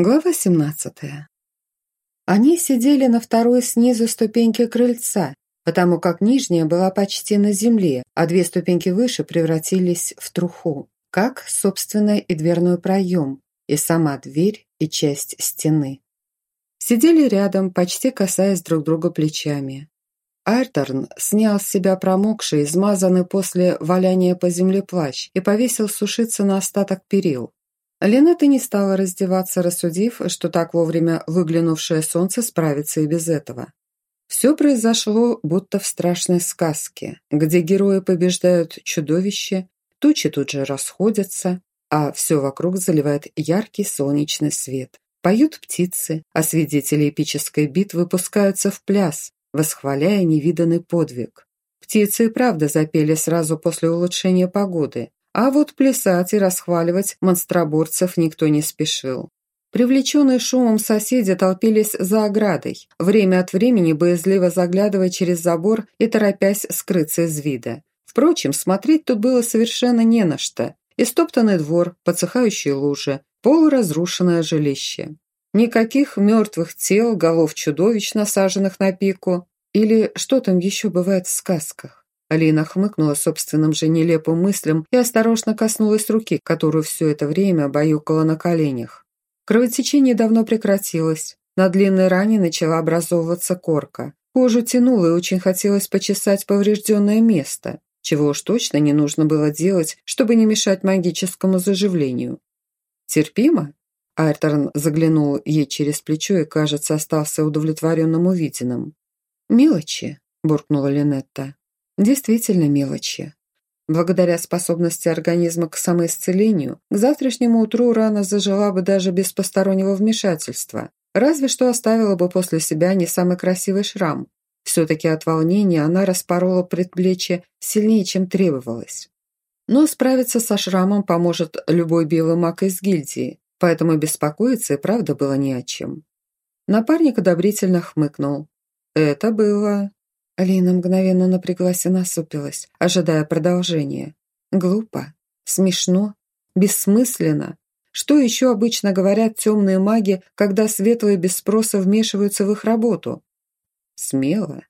Глава 17. Они сидели на второй снизу ступеньке крыльца, потому как нижняя была почти на земле, а две ступеньки выше превратились в труху, как, собственно, и дверной проем, и сама дверь, и часть стены. Сидели рядом, почти касаясь друг друга плечами. Айрторн снял с себя промокший, измазанный после валяния по земле плащ и повесил сушиться на остаток перил. Линетта не стала раздеваться, рассудив, что так вовремя выглянувшее солнце справится и без этого. Все произошло будто в страшной сказке, где герои побеждают чудовище, тучи тут же расходятся, а все вокруг заливает яркий солнечный свет. Поют птицы, а свидетели эпической битвы пускаются в пляс, восхваляя невиданный подвиг. Птицы и правда запели сразу после улучшения погоды, а вот плясать и расхваливать монстроборцев никто не спешил. Привлеченные шумом соседи толпились за оградой, время от времени боязливо заглядывая через забор и торопясь скрыться из вида. Впрочем, смотреть тут было совершенно не на что. Истоптанный двор, подсыхающие лужи, полуразрушенное жилище. Никаких мертвых тел, голов чудовищ, насаженных на пику. Или что там еще бывает в сказках. Алина хмыкнула собственным же нелепым мыслям и осторожно коснулась руки, которую все это время баюкала на коленях. Кровотечение давно прекратилось. На длинной ране начала образовываться корка. Кожу тянуло и очень хотелось почесать поврежденное место, чего уж точно не нужно было делать, чтобы не мешать магическому заживлению. «Терпимо?» Айрторн заглянул ей через плечо и, кажется, остался удовлетворенным увиденным. «Мелочи», – буркнула Линетта. Действительно мелочи. Благодаря способности организма к самоисцелению, к завтрашнему утру рана зажила бы даже без постороннего вмешательства, разве что оставила бы после себя не самый красивый шрам. Все-таки от волнения она распорола предплечье сильнее, чем требовалось. Но справиться со шрамом поможет любой белый маг из гильдии, поэтому беспокоиться и правда было не о чем. Напарник одобрительно хмыкнул. Это было Алина мгновенно напряглась и насупилась, ожидая продолжения. Глупо, смешно, бессмысленно. Что еще обычно говорят темные маги, когда светлые без спроса вмешиваются в их работу? Смело,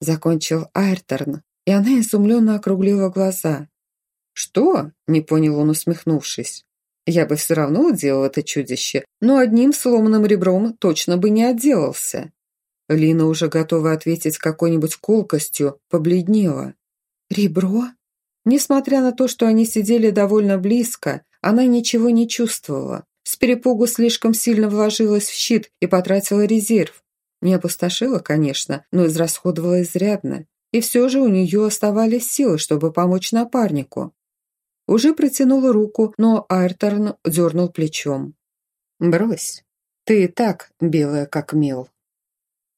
закончил Айрторн, и она изумленно округлила глаза. «Что?» – не понял он, усмехнувшись. «Я бы все равно уделал это чудище, но одним сломанным ребром точно бы не отделался. Лина, уже готова ответить какой-нибудь колкостью, побледнела. «Ребро?» Несмотря на то, что они сидели довольно близко, она ничего не чувствовала. С перепугу слишком сильно вложилась в щит и потратила резерв. Не опустошила, конечно, но израсходовала изрядно. И все же у нее оставались силы, чтобы помочь напарнику. Уже протянула руку, но Айрторн дернул плечом. «Брось, ты и так белая, как мел».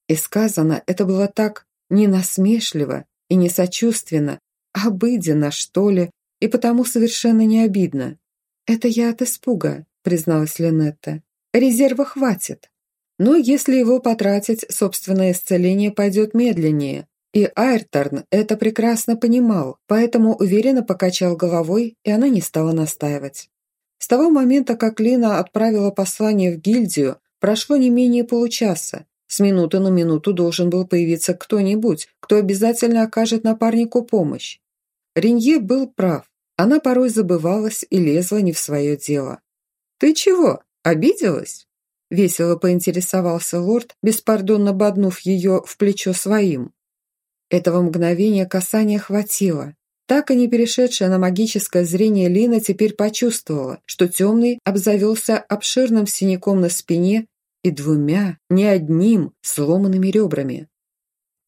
И сказано это было так не насмешливо и не сочувственно, а обыденно, что ли, и потому совершенно не обидно. «Это я от испуга», — призналась Линетта. «Резерва хватит. Но если его потратить, собственное исцеление пойдет медленнее. И Айрторн это прекрасно понимал, поэтому уверенно покачал головой, и она не стала настаивать. С того момента, как Лина отправила послание в гильдию, прошло не менее получаса, с минуты на минуту должен был появиться кто-нибудь, кто обязательно окажет напарнику помощь. Ренье был прав. Она порой забывалась и лезла не в свое дело. «Ты чего, обиделась?» Весело поинтересовался лорд, беспардонно боднув ее в плечо своим. Этого мгновения касания хватило. Так и не перешедшая на магическое зрение Лина теперь почувствовала, что темный обзавелся обширным синяком на спине и двумя, не одним, сломанными ребрами.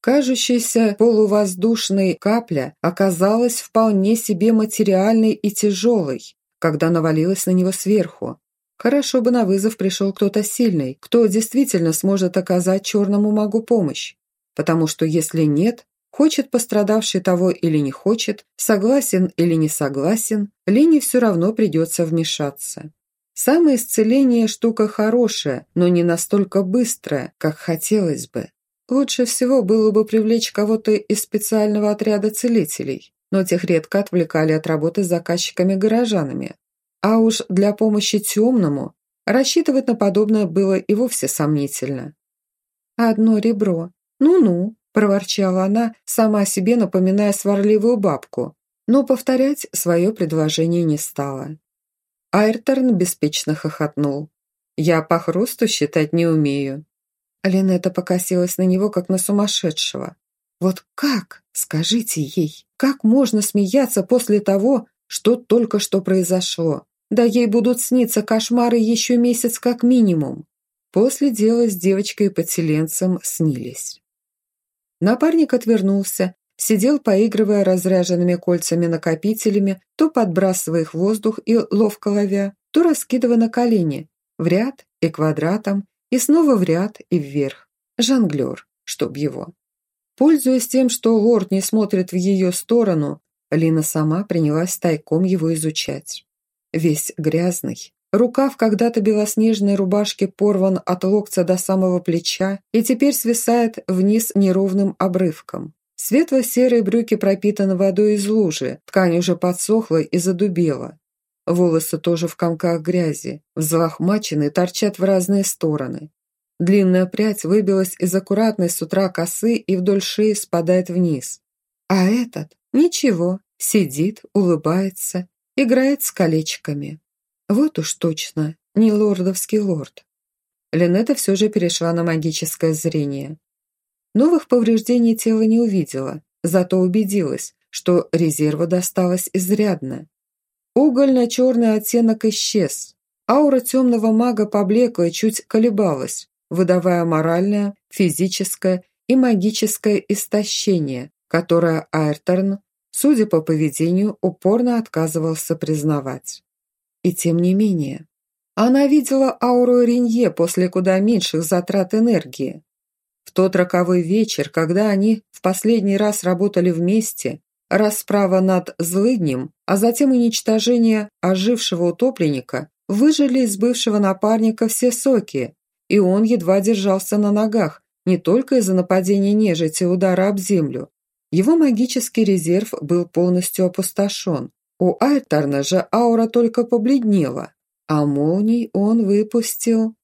Кажущаяся полувоздушной капля оказалась вполне себе материальной и тяжелой, когда навалилась на него сверху. Хорошо бы на вызов пришел кто-то сильный, кто действительно сможет оказать черному магу помощь. Потому что если нет, хочет пострадавший того или не хочет, согласен или не согласен, Лене все равно придется вмешаться. Самоисцеление – штука хорошая, но не настолько быстрая, как хотелось бы. Лучше всего было бы привлечь кого-то из специального отряда целителей, но тех редко отвлекали от работы с заказчиками-горожанами. А уж для помощи темному Рассчитывать на подобное было и вовсе сомнительно. «Одно ребро. Ну-ну», – проворчала она, сама себе напоминая сварливую бабку, но повторять свое предложение не стала. Айрторн беспечно хохотнул. «Я по хрусту считать не умею». Линетта покосилась на него, как на сумасшедшего. «Вот как, скажите ей, как можно смеяться после того, что только что произошло? Да ей будут сниться кошмары еще месяц как минимум». После дела с девочкой-подселенцем снились. Напарник отвернулся, сидел, поигрывая разряженными кольцами-накопителями, то подбрасывая их в воздух и ловко ловя, то раскидывая на колени, в ряд и квадратом, и снова в ряд и вверх. Жонглер, чтоб его. Пользуясь тем, что лорд не смотрит в ее сторону, Лина сама принялась тайком его изучать. Весь грязный. Рукав когда-то белоснежной рубашки порван от локтя до самого плеча и теперь свисает вниз неровным обрывком. Светло-серые брюки пропитаны водой из лужи, ткань уже подсохла и задубела. Волосы тоже в комках грязи, взлохмачены, торчат в разные стороны. Длинная прядь выбилась из аккуратной с утра косы и вдоль шеи спадает вниз. А этот ничего, сидит, улыбается, играет с колечками. Вот уж точно, не лордовский лорд. Линета все же перешла на магическое зрение. Новых повреждений тела не увидела, зато убедилась, что резерва досталось изрядно. Угольно-черный оттенок исчез. Аура темного мага поблекла и чуть колебалась, выдавая моральное, физическое и магическое истощение, которое Айрторн, судя по поведению, упорно отказывался признавать. И тем не менее, она видела ауру Ренье после куда меньших затрат энергии. В тот роковой вечер, когда они в последний раз работали вместе, расправа над злыднем, а затем уничтожение ожившего утопленника, выжили из бывшего напарника все соки, и он едва держался на ногах, не только из-за нападения нежити и удара об землю. Его магический резерв был полностью опустошен. У Альтарна же аура только побледнела, а молний он выпустил...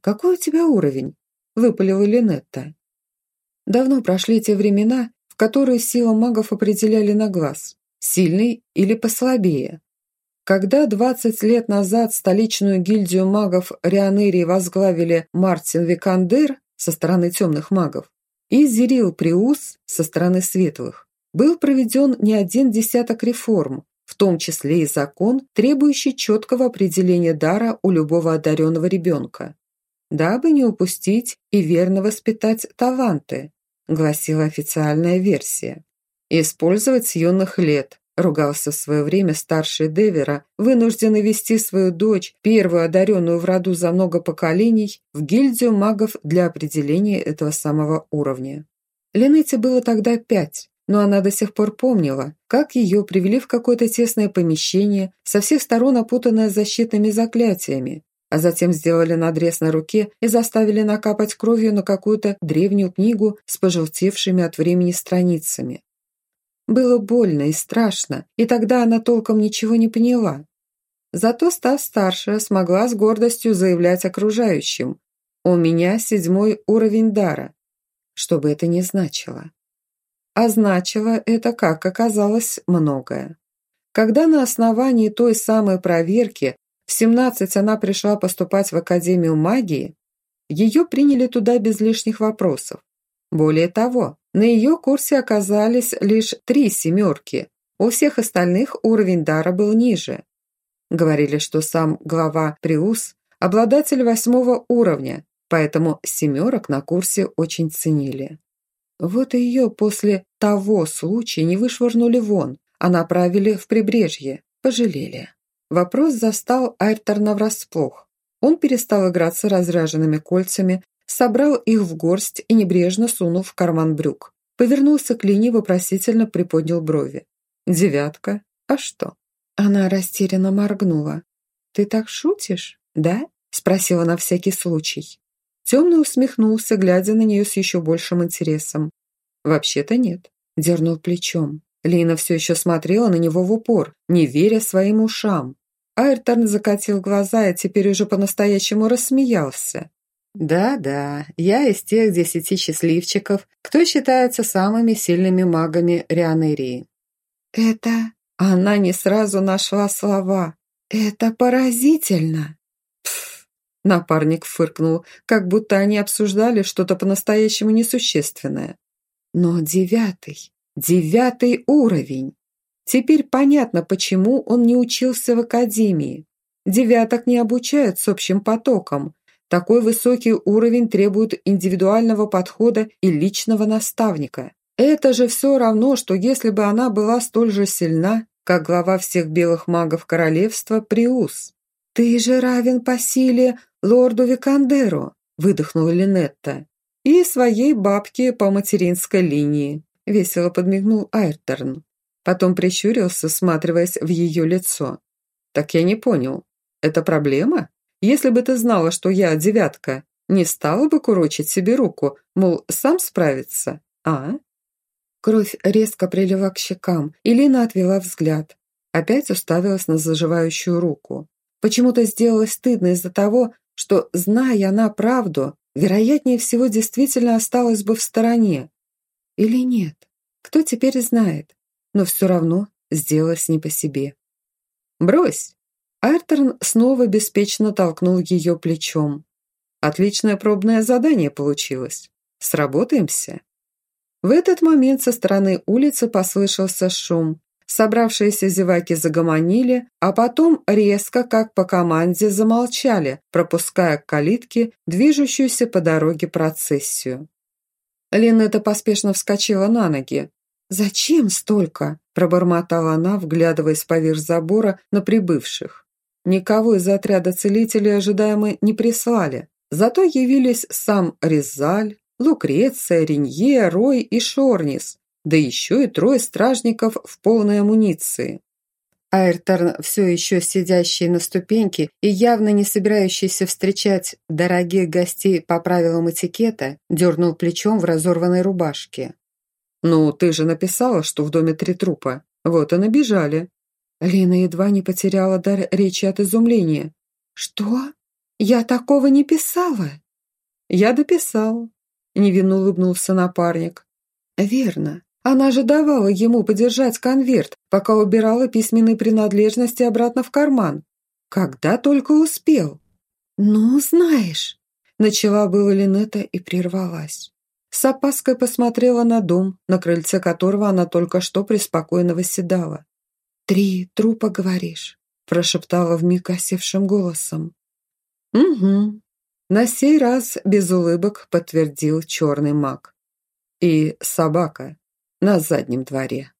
«Какой у тебя уровень?» Выпалила Линетта. Давно прошли те времена, в которые сила магов определяли на глаз, сильный или послабее. Когда 20 лет назад столичную гильдию магов Рионерии возглавили Мартин Викандер со стороны темных магов и Зирил Приус со стороны светлых, был проведен не один десяток реформ, в том числе и закон, требующий четкого определения дара у любого одаренного ребенка дабы не упустить и верно воспитать таланты, гласила официальная версия. Использовать с юных лет, ругался в свое время старший Девера, вынужденный вести свою дочь, первую одаренную в роду за много поколений, в гильдию магов для определения этого самого уровня. Ленете было тогда пять, но она до сих пор помнила, как ее привели в какое-то тесное помещение, со всех сторон опутанное защитными заклятиями, а затем сделали надрез на руке и заставили накапать кровью на какую-то древнюю книгу с пожелтевшими от времени страницами. Было больно и страшно, и тогда она толком ничего не поняла. Зато, став старше, смогла с гордостью заявлять окружающим «У меня седьмой уровень дара», что бы это ни значило. А значило это, как оказалось, многое. Когда на основании той самой проверки в 17 она пришла поступать в Академию магии, ее приняли туда без лишних вопросов. Более того, на ее курсе оказались лишь три семерки, у всех остальных уровень дара был ниже. Говорили, что сам глава Приус – обладатель восьмого уровня, поэтому семерок на курсе очень ценили. Вот и ее после того случая не вышвырнули вон, а направили в прибрежье, пожалели. Вопрос застал Айрторна врасплох. Он перестал играться разряженными кольцами, собрал их в горсть и небрежно сунул в карман брюк. Повернулся к Лине, вопросительно приподнял брови. «Девятка? А что?» Она растерянно моргнула. «Ты так шутишь, да?» спросила на всякий случай. Темный усмехнулся, глядя на нее с еще большим интересом. «Вообще-то нет», дернул плечом. Лина все еще смотрела на него в упор, не веря своим ушам. Айрторн закатил глаза и теперь уже по-настоящему рассмеялся. «Да-да, я из тех десяти счастливчиков, кто считается самыми сильными магами Рианерии». «Это...» Она не сразу нашла слова. «Это поразительно!» Пф, напарник фыркнул, как будто они обсуждали что-то по-настоящему несущественное. Но девятый, девятый уровень. Теперь понятно, почему он не учился в академии. Девяток не обучают с общим потоком. Такой высокий уровень требует индивидуального подхода и личного наставника. Это же все равно, что если бы она была столь же сильна, как глава всех белых магов королевства Приус. «Ты же равен по силе лорду Викандеру», – выдохнула Линетта. «И своей бабке по материнской линии», – весело подмигнул Айрторн. Потом прищурился, всматриваясь в ее лицо. «Так я не понял. Это проблема? Если бы ты знала, что я девятка, не стала бы курочить себе руку, мол, сам справится, а?» Кровь резко прилила к щекам, и Лина отвела взгляд. Опять уставилась на заживающую руку. Почему-то сделалось стыдно из-за того, что, зная она правду, вероятнее всего действительно осталась бы в стороне. Или нет? Кто теперь знает? Но все равно сделалось не по себе. «Брось!» Айрторн снова беспечно толкнул ее плечом. «Отличное пробное задание получилось. Сработаемся?» В этот момент со стороны улицы послышался шум. Собравшиеся зеваки загомонили, а потом резко, как по команде, замолчали, пропуская к калитке движущуюся по дороге процессию. Линетта поспешно вскочила на ноги. «Зачем столько?» – пробормотала она, вглядываясь поверх забора на прибывших. Никого из отряда целителей ожидаемо не прислали. Зато явились сам Резаль, Лукреция, Ренье, Рой и Шорнис, да еще и трое стражников в полной амуниции. Айрторн, все еще сидящий на ступеньке и явно не собирающийся встречать дорогих гостей по правилам этикета, дернул плечом в разорванной рубашке. «Ну, ты же написала, что в доме три трупа. Вот и набежали». Лина едва не потеряла дар речи от изумления. «Что? Я такого не писала?» «Я дописал», — невинно улыбнулся напарник. «Верно. Она же давала ему подержать конверт, пока убирала письменные принадлежности обратно в карман. Когда только успел». «Ну, знаешь», — начала была Линета и прервалась. С опаской посмотрела на дом, на крыльце которого она только что преспокойно восседала. «Три трупа, говоришь?» – прошептала вмиг осевшим голосом. «Угу». На сей раз без улыбок подтвердил черный маг. «И собака на заднем дворе».